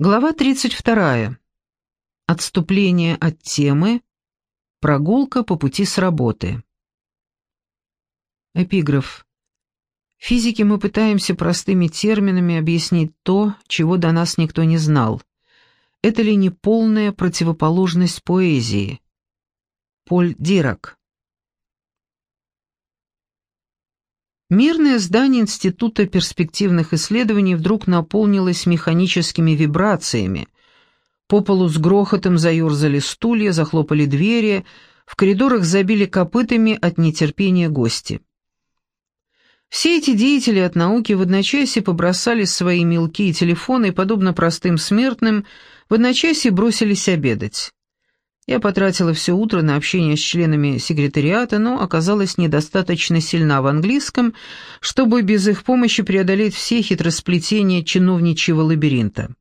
Глава 32. Отступление от темы. Прогулка по пути с работы. Эпиграф. В физике мы пытаемся простыми терминами объяснить то, чего до нас никто не знал. Это ли не полная противоположность поэзии? Поль Дирак. Мирное здание Института перспективных исследований вдруг наполнилось механическими вибрациями. По полу с грохотом заерзали стулья, захлопали двери, в коридорах забили копытами от нетерпения гости. Все эти деятели от науки в одночасье побросали свои мелкие телефоны и, подобно простым смертным, в одночасье бросились обедать. Я потратила все утро на общение с членами секретариата, но оказалась недостаточно сильна в английском, чтобы без их помощи преодолеть все хитросплетения чиновничьего лабиринта.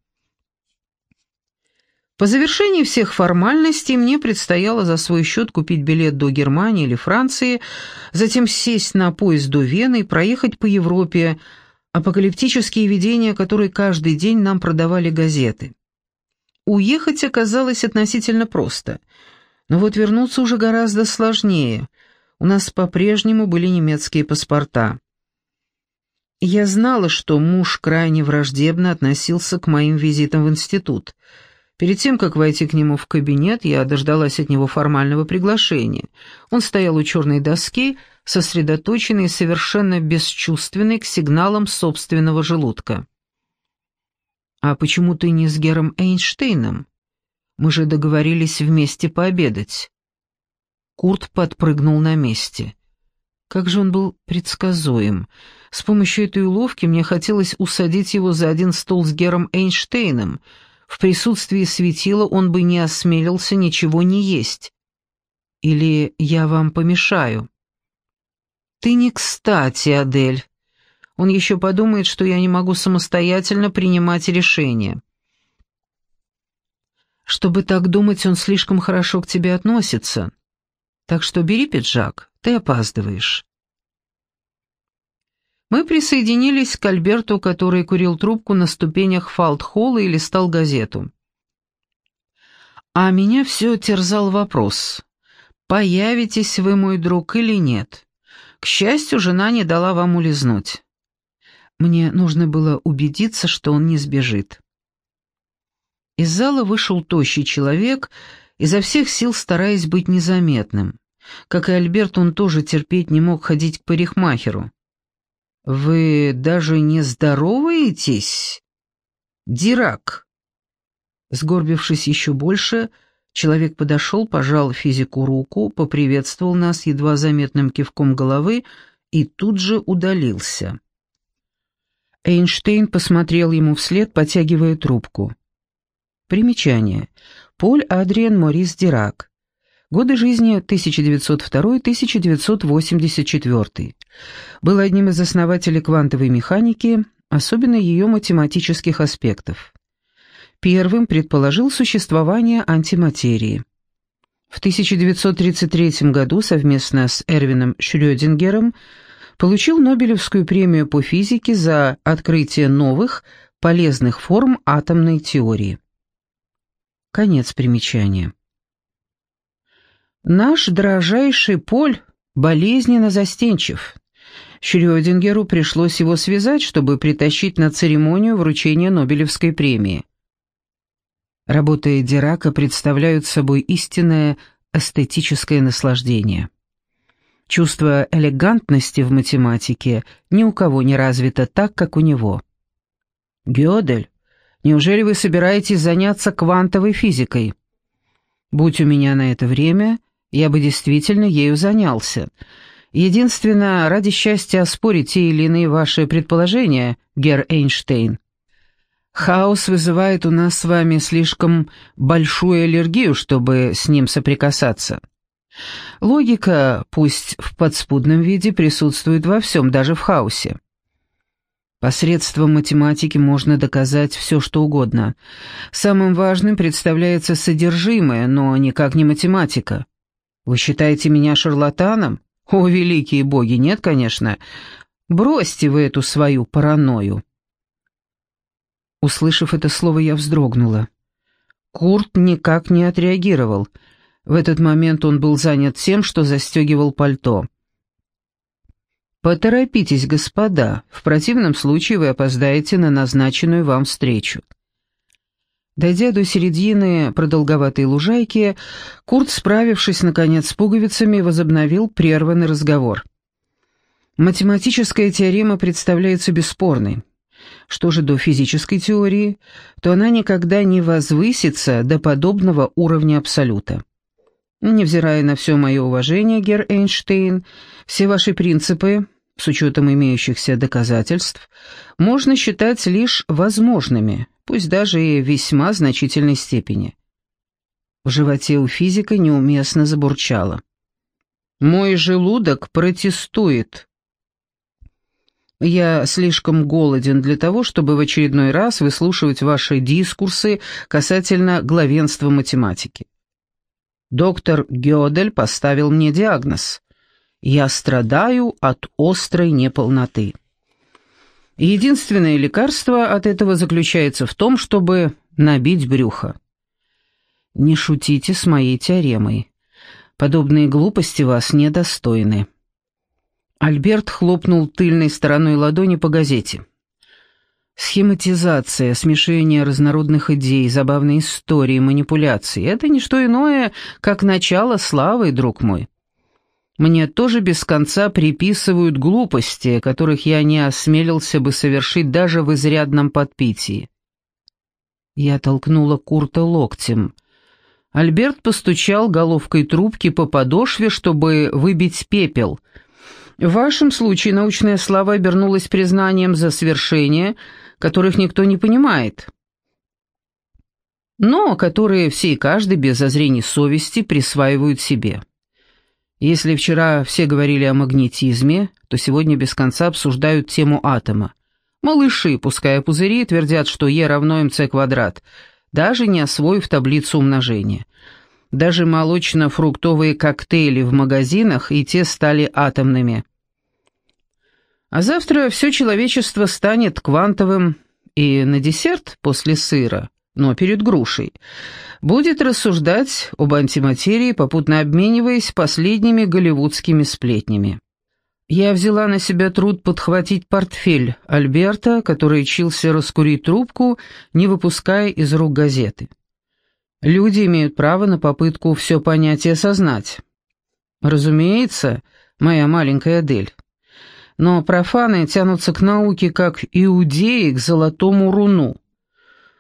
По завершении всех формальностей мне предстояло за свой счет купить билет до Германии или Франции, затем сесть на поезд до Вены и проехать по Европе, апокалиптические видения, которые каждый день нам продавали газеты. Уехать оказалось относительно просто. Но вот вернуться уже гораздо сложнее. У нас по-прежнему были немецкие паспорта. Я знала, что муж крайне враждебно относился к моим визитам в институт. Перед тем, как войти к нему в кабинет, я дождалась от него формального приглашения. Он стоял у черной доски, сосредоточенный и совершенно бесчувственный к сигналам собственного желудка. «А почему ты не с Гером Эйнштейном? Мы же договорились вместе пообедать». Курт подпрыгнул на месте. Как же он был предсказуем. С помощью этой уловки мне хотелось усадить его за один стол с Гером Эйнштейном. В присутствии светила он бы не осмелился ничего не есть. Или я вам помешаю? «Ты не кстати, Адель», он еще подумает, что я не могу самостоятельно принимать решения. Чтобы так думать, он слишком хорошо к тебе относится. Так что бери пиджак, ты опаздываешь. Мы присоединились к Альберту, который курил трубку на ступенях фалт-холла и листал газету. А меня все терзал вопрос, появитесь вы, мой друг, или нет. К счастью, жена не дала вам улизнуть. Мне нужно было убедиться, что он не сбежит. Из зала вышел тощий человек, изо всех сил стараясь быть незаметным. Как и Альберт, он тоже терпеть не мог ходить к парикмахеру. «Вы даже не здороваетесь?» «Дирак!» Сгорбившись еще больше, человек подошел, пожал физику руку, поприветствовал нас едва заметным кивком головы и тут же удалился. Эйнштейн посмотрел ему вслед, потягивая трубку. Примечание. Поль Адриан Морис Дирак. Годы жизни 1902-1984. Был одним из основателей квантовой механики, особенно ее математических аспектов. Первым предположил существование антиматерии. В 1933 году совместно с Эрвином Шрёдингером получил Нобелевскую премию по физике за открытие новых, полезных форм атомной теории. Конец примечания. Наш дрожайший Поль болезненно застенчив. Шрёдингеру пришлось его связать, чтобы притащить на церемонию вручения Нобелевской премии. Работы Дирака представляют собой истинное эстетическое наслаждение. Чувство элегантности в математике ни у кого не развито так, как у него. Гёдель, неужели вы собираетесь заняться квантовой физикой? Будь у меня на это время, я бы действительно ею занялся. Единственное, ради счастья оспорить те или иные ваши предположения, Гер Эйнштейн. Хаос вызывает у нас с вами слишком большую аллергию, чтобы с ним соприкасаться. Логика, пусть в подспудном виде, присутствует во всем, даже в хаосе. Посредством математики можно доказать все, что угодно. Самым важным представляется содержимое, но никак не математика. Вы считаете меня шарлатаном? О, великие боги, нет, конечно. Бросьте вы эту свою паранойю. Услышав это слово, я вздрогнула. Курт никак не отреагировал. В этот момент он был занят тем, что застегивал пальто. «Поторопитесь, господа, в противном случае вы опоздаете на назначенную вам встречу». Дойдя до середины продолговатой лужайки, Курт, справившись, наконец, с пуговицами, возобновил прерванный разговор. Математическая теорема представляется бесспорной. Что же до физической теории, то она никогда не возвысится до подобного уровня абсолюта. Невзирая на все мое уважение, Герр Эйнштейн, все ваши принципы, с учетом имеющихся доказательств, можно считать лишь возможными, пусть даже и в весьма значительной степени. В животе у физика неуместно забурчало. «Мой желудок протестует». «Я слишком голоден для того, чтобы в очередной раз выслушивать ваши дискурсы касательно главенства математики. Доктор Гёдель поставил мне диагноз. Я страдаю от острой неполноты. Единственное лекарство от этого заключается в том, чтобы набить брюхо. Не шутите с моей теоремой. Подобные глупости вас недостойны. Альберт хлопнул тыльной стороной ладони по газете. Схематизация, смешение разнородных идей, забавные истории, манипуляции — это не что иное, как начало славы, друг мой. Мне тоже без конца приписывают глупости, которых я не осмелился бы совершить даже в изрядном подпитии. Я толкнула Курта локтем. Альберт постучал головкой трубки по подошве, чтобы выбить пепел. В вашем случае научная слава обернулась признанием за свершение — которых никто не понимает, но которые все и каждый без зазрений совести присваивают себе. Если вчера все говорили о магнетизме, то сегодня без конца обсуждают тему атома. Малыши, пуская пузыри, твердят, что Е равно МЦ квадрат, даже не освоив таблицу умножения. Даже молочно-фруктовые коктейли в магазинах и те стали атомными – а завтра все человечество станет квантовым, и на десерт после сыра, но перед грушей, будет рассуждать об антиматерии, попутно обмениваясь последними голливудскими сплетнями. Я взяла на себя труд подхватить портфель Альберта, который учился раскурить трубку, не выпуская из рук газеты. Люди имеют право на попытку все понять и осознать. Разумеется, моя маленькая Адель но профаны тянутся к науке, как иудеи к золотому руну.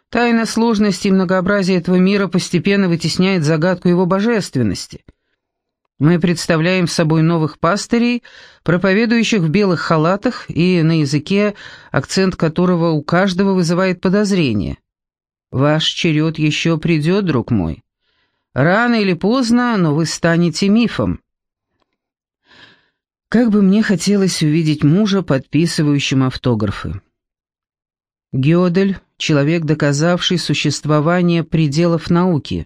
Тайна сложности и многообразия этого мира постепенно вытесняет загадку его божественности. Мы представляем собой новых пастырей, проповедующих в белых халатах и на языке, акцент которого у каждого вызывает подозрение. Ваш черед еще придет, друг мой. Рано или поздно, но вы станете мифом. Как бы мне хотелось увидеть мужа, подписывающим автографы. Гёдель — человек, доказавший существование пределов науки,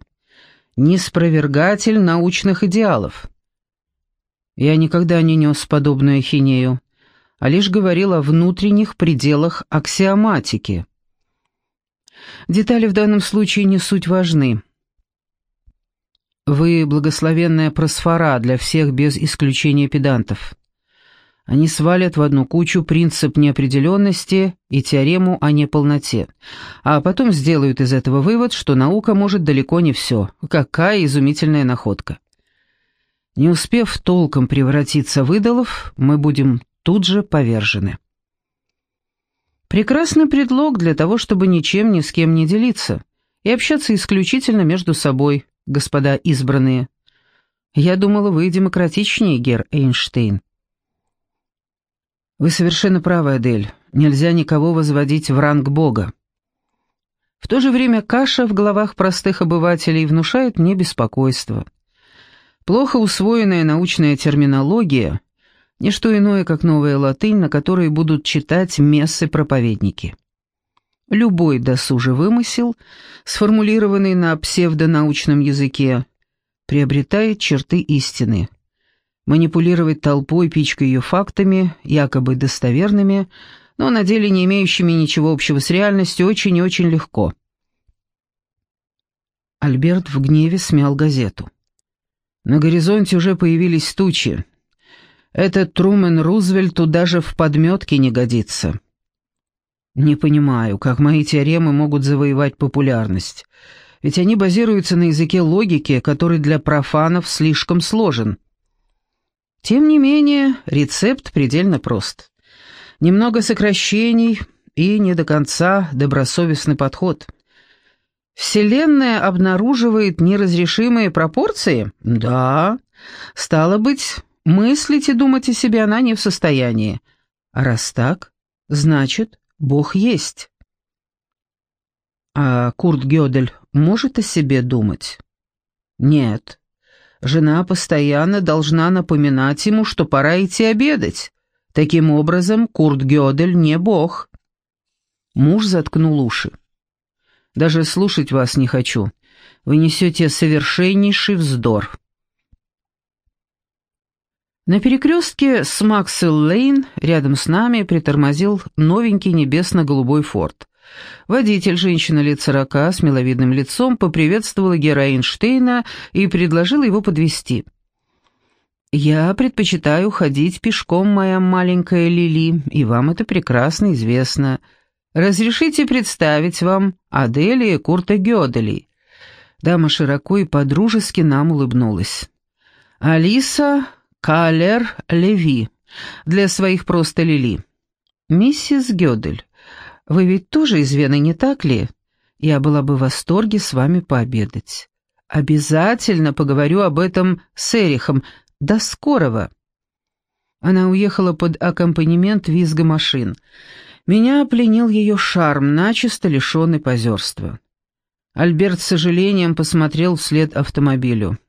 неспровергатель научных идеалов. Я никогда не нес подобную ахинею, а лишь говорил о внутренних пределах аксиоматики. Детали в данном случае не суть важны. Вы благословенная просфора для всех без исключения педантов. Они свалят в одну кучу принцип неопределенности и теорему о неполноте, а потом сделают из этого вывод, что наука может далеко не все. Какая изумительная находка. Не успев толком превратиться в идолов, мы будем тут же повержены. Прекрасный предлог для того, чтобы ничем ни с кем не делиться и общаться исключительно между собой, господа избранные. Я думала, вы демократичнее, Гер Эйнштейн. Вы совершенно правы, Адель. Нельзя никого возводить в ранг Бога. В то же время каша в головах простых обывателей внушает мне беспокойство. Плохо усвоенная научная терминология — не что иное, как новая латынь, на которой будут читать мессы-проповедники. Любой досужий вымысел, сформулированный на псевдонаучном языке, приобретает черты истины. Манипулировать толпой, пичкая ее фактами, якобы достоверными, но на деле не имеющими ничего общего с реальностью очень и очень легко. Альберт в гневе смял газету. На горизонте уже появились тучи. Этот Трумен Рузвельту даже в подметке не годится. Не понимаю, как мои теоремы могут завоевать популярность. Ведь они базируются на языке логики, который для профанов слишком сложен. Тем не менее, рецепт предельно прост. Немного сокращений и не до конца добросовестный подход. Вселенная обнаруживает неразрешимые пропорции? Да. Стало быть, мыслить и думать о себе она не в состоянии. А раз так, значит, Бог есть. А Курт Гёдель может о себе думать? Нет. Жена постоянно должна напоминать ему, что пора идти обедать. Таким образом, Курт Гёдель не бог. Муж заткнул уши. «Даже слушать вас не хочу. Вы несете совершеннейший вздор». На перекрестке с Максвелл-Лейн рядом с нами притормозил новенький небесно-голубой форт. Водитель, женщина лет сорока, с миловидным лицом, поприветствовала Гера Эйнштейна и предложила его подвести. «Я предпочитаю ходить пешком, моя маленькая Лили, и вам это прекрасно известно. Разрешите представить вам Аделия Курта Гёдели». Дама широко и подружески нам улыбнулась. «Алиса Калер Леви. Для своих просто Лили. Миссис Гёдель, вы ведь тоже из Вены, не так ли? Я была бы в восторге с вами пообедать. Обязательно поговорю об этом с Эрихом. До скорого. Она уехала под аккомпанемент визга машин. Меня пленил ее шарм, начисто лишенный позерства. Альберт с сожалением посмотрел вслед автомобилю.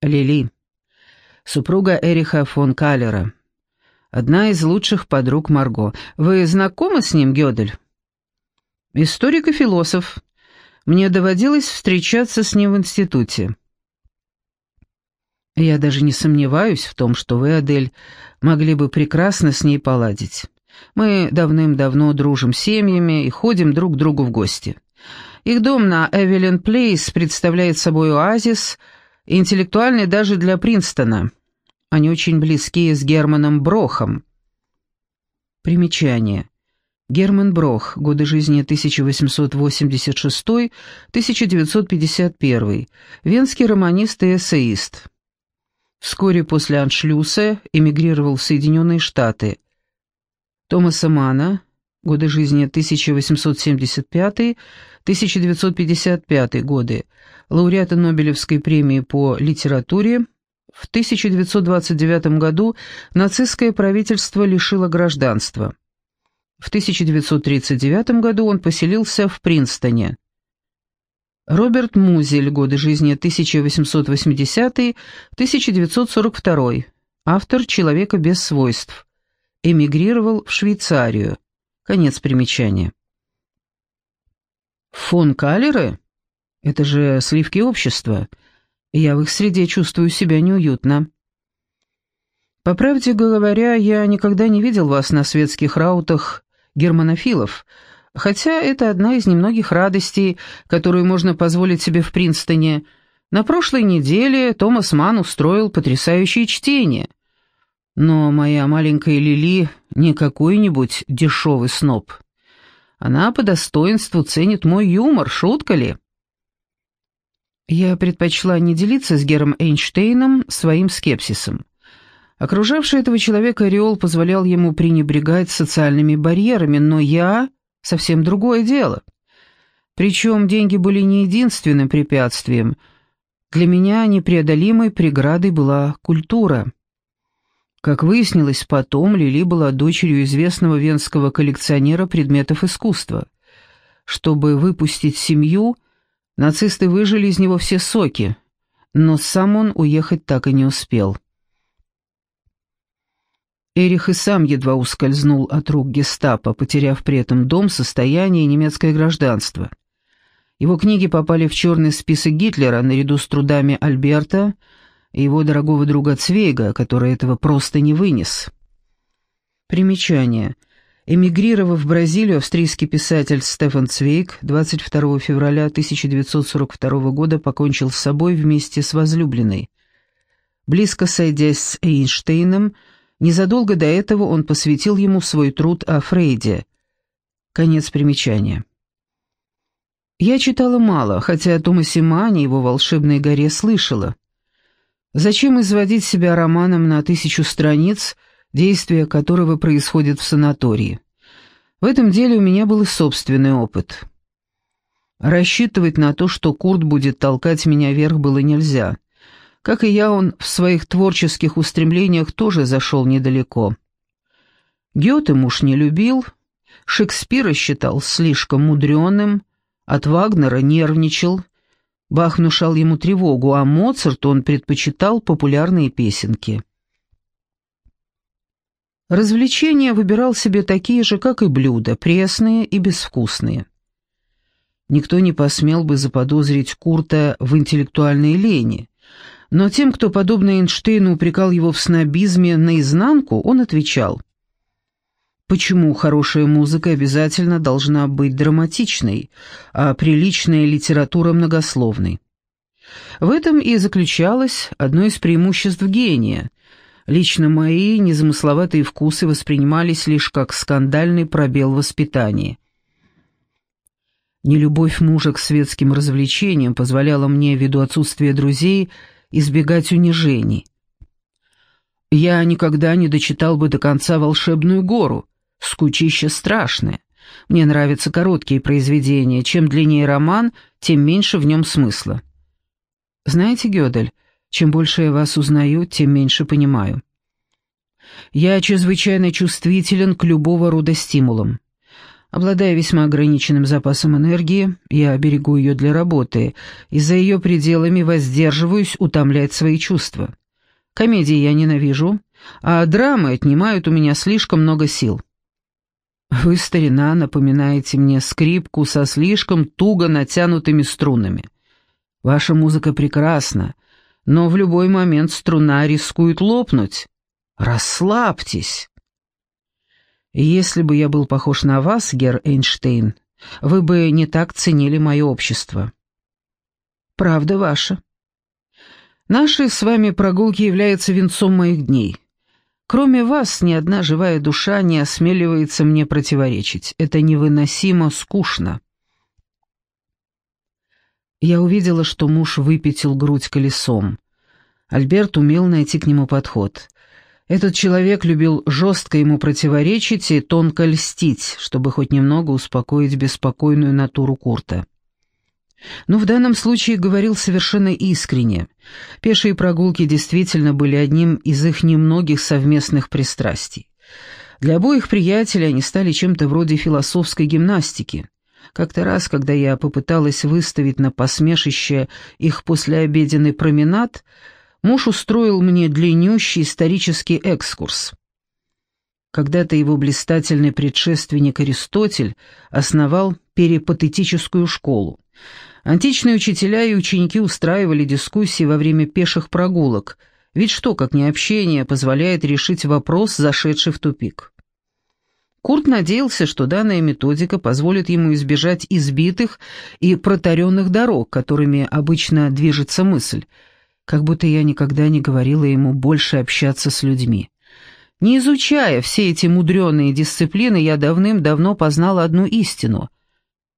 «Лили, супруга Эриха фон Каллера. Одна из лучших подруг Марго. Вы знакомы с ним, Гёдель? Историк и философ. Мне доводилось встречаться с ним в институте. Я даже не сомневаюсь в том, что вы, Адель, могли бы прекрасно с ней поладить. Мы давным-давно дружим семьями и ходим друг к другу в гости. Их дом на Эвелин Плейс представляет собой оазис — интеллектуальный даже для Принстона. Они очень близки с Германом Брохом. Примечание. Герман Брох, годы жизни 1886-1951, венский романист и эссеист. Вскоре после аншлюса эмигрировал в Соединенные Штаты. Томаса Мана, годы жизни 1875-1955 годы, лауреата Нобелевской премии по литературе, в 1929 году нацистское правительство лишило гражданства. В 1939 году он поселился в Принстоне. Роберт Музель, годы жизни 1880-1942, автор «Человека без свойств», эмигрировал в Швейцарию. Конец примечания. Фон Каллеры? Это же сливки общества. Я в их среде чувствую себя неуютно. По правде говоря, я никогда не видел вас на светских раутах германофилов, хотя это одна из немногих радостей, которую можно позволить себе в Принстоне. На прошлой неделе Томас Ман устроил потрясающее чтение. Но моя маленькая Лили не какой-нибудь дешевый сноб. Она по достоинству ценит мой юмор, шутка ли? Я предпочла не делиться с Гером Эйнштейном своим скепсисом. Окружавший этого человека ореол позволял ему пренебрегать социальными барьерами, но я — совсем другое дело. Причем деньги были не единственным препятствием. Для меня непреодолимой преградой была культура. Как выяснилось потом, Лили была дочерью известного венского коллекционера предметов искусства. Чтобы выпустить семью — Нацисты выжили из него все соки, но сам он уехать так и не успел. Эрих и сам едва ускользнул от рук гестапо, потеряв при этом дом, состояние и немецкое гражданство. Его книги попали в черный список Гитлера наряду с трудами Альберта и его дорогого друга Цвейга, который этого просто не вынес. Примечание. Эмигрировав в Бразилию, австрийский писатель Стефан Цвейк 22 февраля 1942 года покончил с собой вместе с возлюбленной. Близко сойдясь с Эйнштейном, незадолго до этого он посвятил ему свой труд о Фрейде. Конец примечания. Я читала мало, хотя о Томасе Мане его волшебной горе слышала. Зачем изводить себя романом на тысячу страниц, действие которого происходит в санатории? В этом деле у меня был и собственный опыт. Рассчитывать на то, что Курт будет толкать меня вверх, было нельзя. Как и я, он в своих творческих устремлениях тоже зашел недалеко. Гёте муж не любил, Шекспира считал слишком мудреным, от Вагнера нервничал, Бах внушал ему тревогу, а Моцарту он предпочитал популярные песенки. Развлечения выбирал себе такие же, как и блюда, пресные и безвкусные. Никто не посмел бы заподозрить Курта в интеллектуальной лени, но тем, кто, подобно Эйнштейну, упрекал его в снобизме наизнанку, он отвечал – Почему хорошая музыка обязательно должна быть драматичной, а приличная литература многословной? В этом и заключалось одно из преимуществ гения. Лично мои незамысловатые вкусы воспринимались лишь как скандальный пробел в воспитании. Нелюбовь мужа к светским развлечениям позволяла мне, ввиду отсутствия друзей, избегать унижений. Я никогда не дочитал бы до конца «Волшебную гору», Скучище страшное. Мне нравятся короткие произведения. Чем длиннее роман, тем меньше в нем смысла. Знаете, Гёдель, чем больше я вас узнаю, тем меньше понимаю. Я чрезвычайно чувствителен к любого рода стимулам. Обладая весьма ограниченным запасом энергии, я берегу ее для работы, и за ее пределами воздерживаюсь утомлять свои чувства. Комедии я ненавижу, а драмы отнимают у меня слишком много сил. Вы, старина, напоминаете мне скрипку со слишком туго натянутыми струнами. Ваша музыка прекрасна, но в любой момент струна рискует лопнуть. Расслабьтесь. Если бы я был похож на вас, Гер Эйнштейн, вы бы не так ценили мое общество. Правда ваша. Наши с вами прогулки являются венцом моих дней. Кроме вас, ни одна живая душа не осмеливается мне противоречить. Это невыносимо скучно. Я увидела, что муж выпятил грудь колесом. Альберт умел найти к нему подход. Этот человек любил жестко ему противоречить и тонко льстить, чтобы хоть немного успокоить беспокойную натуру Курта. Но в данном случае говорил совершенно искренне. Пешие прогулки действительно были одним из их немногих совместных пристрастий. Для обоих приятелей они стали чем-то вроде философской гимнастики. Как-то раз, когда я попыталась выставить на посмешище их послеобеденный променад, муж устроил мне длиннющий исторический экскурс. Когда-то его блистательный предшественник Аристотель основал перипатетическую школу. Античные учителя и ученики устраивали дискуссии во время пеших прогулок, ведь что, как не общение, позволяет решить вопрос, зашедший в тупик. Курт надеялся, что данная методика позволит ему избежать избитых и протаренных дорог, которыми обычно движется мысль, как будто я никогда не говорила ему больше общаться с людьми. Не изучая все эти мудреные дисциплины, я давным-давно познала одну истину.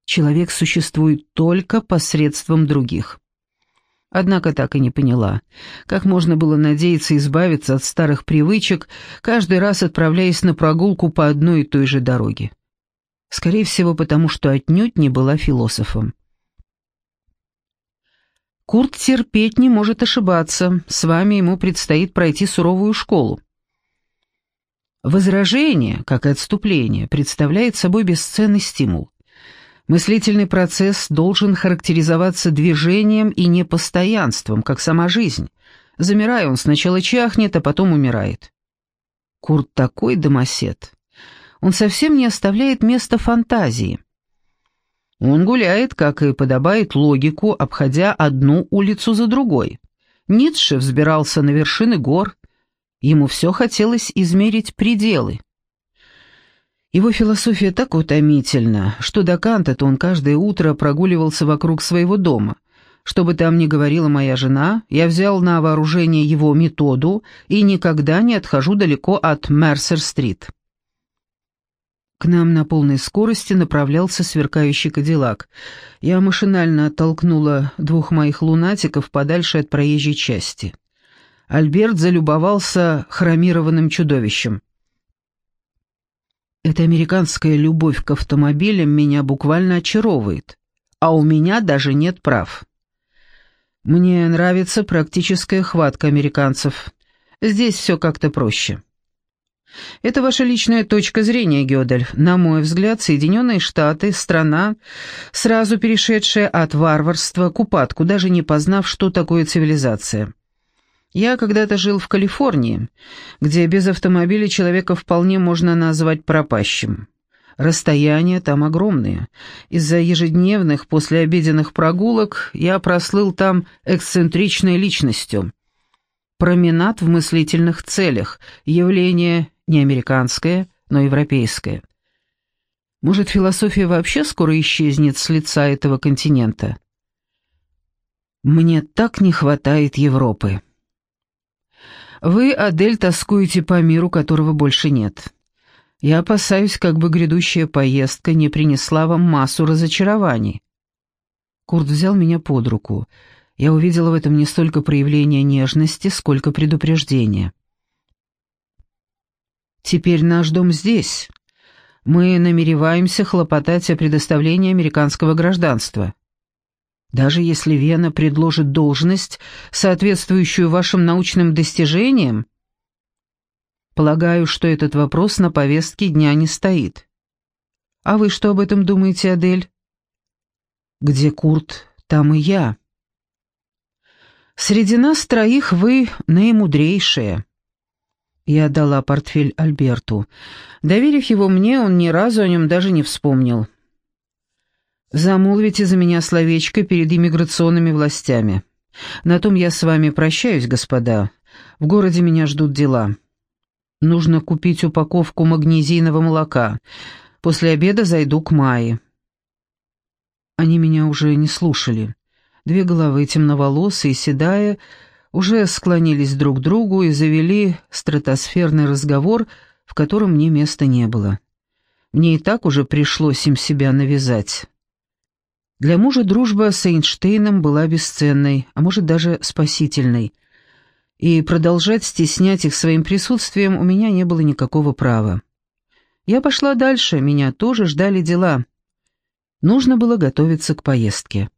Человек существует только посредством других. Однако так и не поняла, как можно было надеяться избавиться от старых привычек, каждый раз отправляясь на прогулку по одной и той же дороге. Скорее всего, потому что отнюдь не была философом. Курт терпеть не может ошибаться, с вами ему предстоит пройти суровую школу. Возражение, как и отступление, представляет собой бесценный стимул. Мыслительный процесс должен характеризоваться движением и непостоянством, как сама жизнь. Замирая, он сначала чахнет, а потом умирает. Курт такой домосед. Он совсем не оставляет места фантазии. Он гуляет, как и подобает логику, обходя одну улицу за другой. Ницше взбирался на вершины гор. Ему все хотелось измерить пределы. Его философия так утомительна, что до Канта-то он каждое утро прогуливался вокруг своего дома. Что бы там ни говорила моя жена, я взял на вооружение его методу и никогда не отхожу далеко от Мерсер-стрит. К нам на полной скорости направлялся сверкающий кадиллак. Я машинально оттолкнула двух моих лунатиков подальше от проезжей части. Альберт залюбовался хромированным чудовищем. Эта американская любовь к автомобилям меня буквально очаровывает, а у меня даже нет прав. Мне нравится практическая хватка американцев. Здесь все как-то проще. Это ваша личная точка зрения, Гёдель. На мой взгляд, Соединенные Штаты — страна, сразу перешедшая от варварства к упадку, даже не познав, что такое цивилизация. Я когда-то жил в Калифорнии, где без автомобиля человека вполне можно назвать пропащим. Расстояния там огромные. Из-за ежедневных послеобеденных прогулок я прослыл там эксцентричной личностью. Променад в мыслительных целях – явление не американское, но европейское. Может, философия вообще скоро исчезнет с лица этого континента? Мне так не хватает Европы. Вы, Адель, тоскуете по миру, которого больше нет. Я опасаюсь, как бы грядущая поездка не принесла вам массу разочарований. Курт взял меня под руку. Я увидела в этом не столько проявление нежности, сколько предупреждение. Теперь наш дом здесь. Мы намереваемся хлопотать о предоставлении американского гражданства. Даже если Вена предложит должность, соответствующую вашим научным достижениям, полагаю, что этот вопрос на повестке дня не стоит. А вы что об этом думаете, Адель? Где Курт, там и я. Среди нас троих вы наимудрейшие. Я дала портфель Альберту. Доверив его мне, он ни разу о нем даже не вспомнил. Замолвите за меня словечко перед иммиграционными властями. На том я с вами прощаюсь, господа. В городе меня ждут дела. Нужно купить упаковку магнезийного молока. После обеда зайду к Майе». Они меня уже не слушали. Две головы, темноволосые и седая, уже склонились друг к другу и завели стратосферный разговор, в котором мне места не было. Мне и так уже пришлось им себя навязать. Для мужа дружба с Эйнштейном была бесценной, а может даже спасительной. И продолжать стеснять их своим присутствием у меня не было никакого права. Я пошла дальше, меня тоже ждали дела. Нужно было готовиться к поездке.